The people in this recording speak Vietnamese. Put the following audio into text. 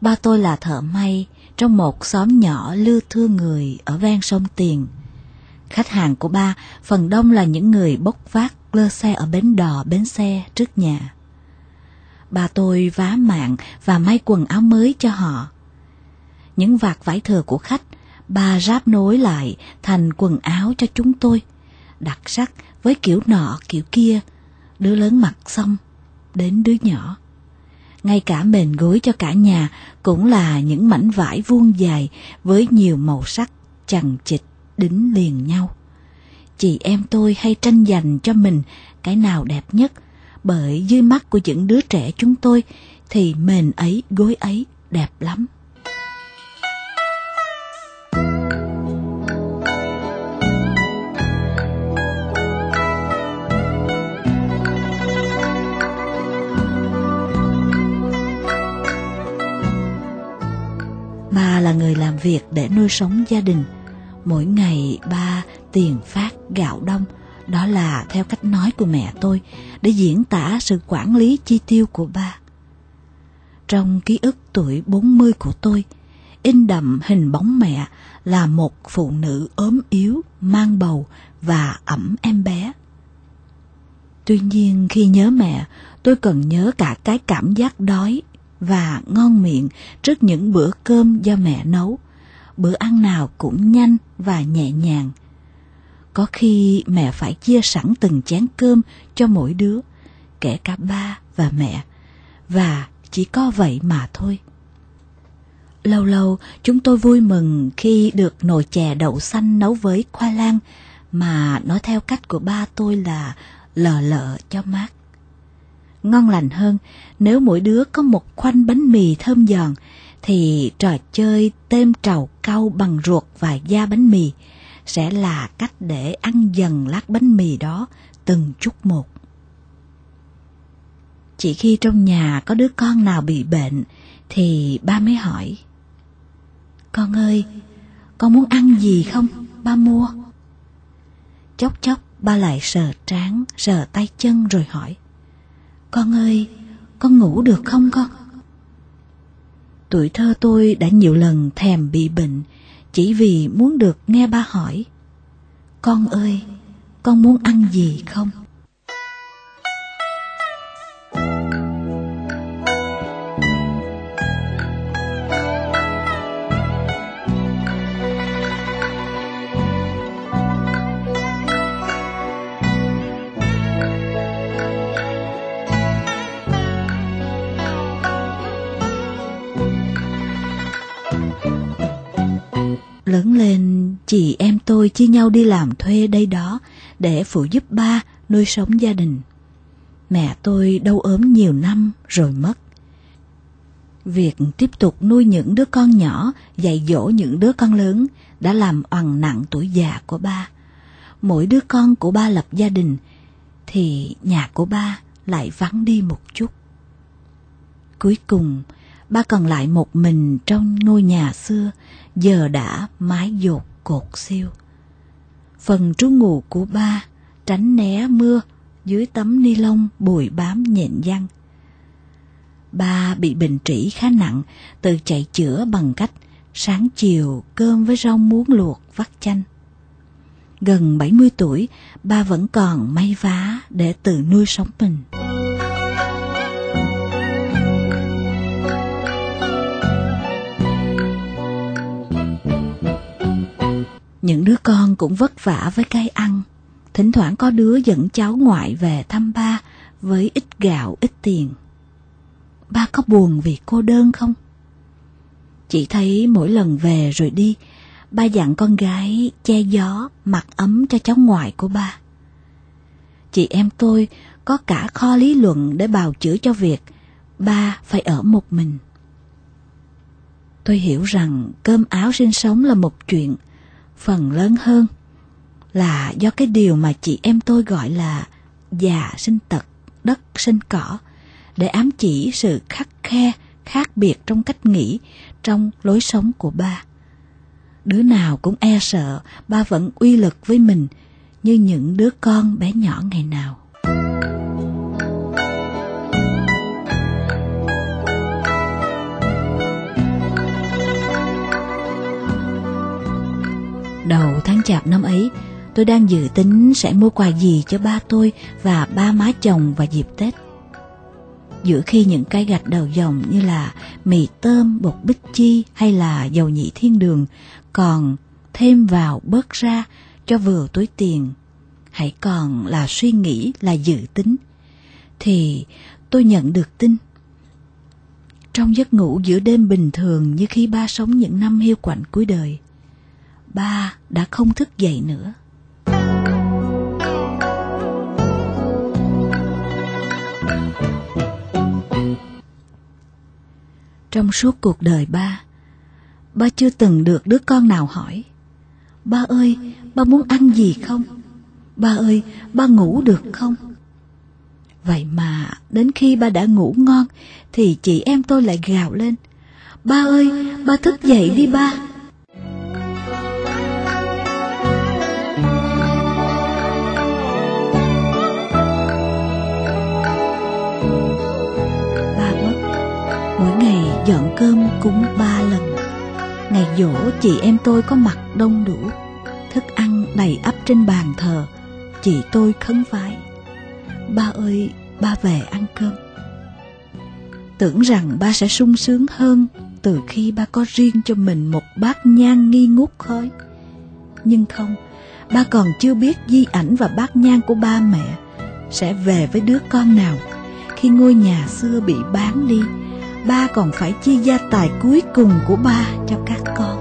Ba tôi là thợ may trong một xóm nhỏ lư thương người ở ven sông Tiền. Khách hàng của ba phần đông là những người bốc vác lơ xe ở bến đò, bến xe trước nhà. Ba tôi vá mạng và may quần áo mới cho họ. Những vạt vải thừa của khách, ba ráp nối lại thành quần áo cho chúng tôi, đặc sắc với kiểu nọ kiểu kia, đứa lớn mặc xong đến đứa nhỏ. Ngay cả mền gối cho cả nhà cũng là những mảnh vải vuông dài với nhiều màu sắc chằng chịt đính liền nhau. Chị em tôi hay tranh giành cho mình cái nào đẹp nhất, bởi dưới mắt của những đứa trẻ chúng tôi thì mền ấy gối ấy đẹp lắm. Là người làm việc để nuôi sống gia đình. Mỗi ngày ba tiền phát gạo đông, đó là theo cách nói của mẹ tôi để diễn tả sự quản lý chi tiêu của ba. Trong ký ức tuổi 40 của tôi, in đậm hình bóng mẹ là một phụ nữ ốm yếu, mang bầu và ẩm em bé. Tuy nhiên khi nhớ mẹ, tôi cần nhớ cả cái cảm giác đói và ngon miệng trước những bữa cơm do mẹ nấu. Bữa ăn nào cũng nhanh và nhẹ nhàng. Có khi mẹ phải chia sẵn từng chén cơm cho mỗi đứa, kể cả ba và mẹ, và chỉ có vậy mà thôi. Lâu lâu chúng tôi vui mừng khi được nồi chè đậu xanh nấu với khoai lang mà nói theo cách của ba tôi là lờ lợ cho mát. Ngon lành hơn nếu mỗi đứa có một khoanh bánh mì thơm giòn thì trò chơi têm trầu cau bằng ruột và da bánh mì sẽ là cách để ăn dần lát bánh mì đó từng chút một. Chỉ khi trong nhà có đứa con nào bị bệnh thì ba mới hỏi Con ơi, con muốn ăn gì không? Ba mua. Chốc chốc ba lại sờ trán, sờ tay chân rồi hỏi con ơi, con ngủ được không con? Tuổi thơ tôi đã nhiều lần thèm bị bệnh chỉ vì muốn được nghe ba hỏi Con ơi, con muốn ăn gì không? Lớn lên, chị em tôi chia nhau đi làm thuê đây đó để phụ giúp ba nuôi sống gia đình. Mẹ tôi đau ốm nhiều năm rồi mất. Việc tiếp tục nuôi những đứa con nhỏ, dạy dỗ những đứa con lớn đã làm oằn nặng tuổi già của ba. Mỗi đứa con của ba lập gia đình, thì nhà của ba lại vắng đi một chút. Cuối cùng, ba còn lại một mình trong ngôi nhà xưa, giờ đã mái dột cột siêu. Phần trú ngụ của ba tránh né mưa dưới tấm ni lông bụi bám nhện văng. Ba bị bệnh trĩ khá nặng, tự chạy chữa bằng cách sáng chiều cơm với rau muống luộc vắt chanh. Gần 70 tuổi, ba vẫn còn may vá để tự nuôi sống mình. Những đứa con cũng vất vả với cái ăn. Thỉnh thoảng có đứa dẫn cháu ngoại về thăm ba với ít gạo, ít tiền. Ba có buồn vì cô đơn không? Chỉ thấy mỗi lần về rồi đi, ba dặn con gái che gió, mặc ấm cho cháu ngoại của ba. Chị em tôi có cả kho lý luận để bào chữa cho việc ba phải ở một mình. Tôi hiểu rằng cơm áo sinh sống là một chuyện phần lớn hơn là do cái điều mà chị em tôi gọi là già sinh tật, đất sinh cỏ, để ám chỉ sự khắc khe, khác biệt trong cách nghĩ, trong lối sống của ba. Đứa nào cũng e sợ ba vẫn uy lực với mình như những đứa con bé nhỏ ngày nào. Chạp năm ấy, tôi đang dự tính sẽ mua quà gì cho ba tôi và ba má chồng vào dịp Tết. Giữa khi những cái gạch đầu dòng như là mì tôm, bột bích chi hay là dầu nhị thiên đường còn thêm vào bớt ra cho vừa túi tiền, hãy còn là suy nghĩ là dự tính, thì tôi nhận được tin. Trong giấc ngủ giữa đêm bình thường như khi ba sống những năm hiu quạnh cuối đời, ba đã không thức dậy nữa. Trong suốt cuộc đời ba, ba chưa từng được đứa con nào hỏi Ba ơi, ba muốn ăn gì không? Ba ơi, ba ngủ được không? Vậy mà đến khi ba đã ngủ ngon thì chị em tôi lại gào lên Ba ơi, ba thức dậy đi ba cơm cúng ba lần. Ngày dỗ chị em tôi có mặt đông đủ Thức ăn đầy ắp trên bàn thờ Chị tôi khấn vái. Ba ơi, ba về ăn cơm. Tưởng rằng ba sẽ sung sướng hơn Từ khi ba có riêng cho mình một bát nhang nghi ngút khói. Nhưng không, ba còn chưa biết di ảnh và bát nhang của ba mẹ Sẽ về với đứa con nào Khi ngôi nhà xưa bị bán đi ba còn phải chia gia tài cuối cùng của ba cho các con.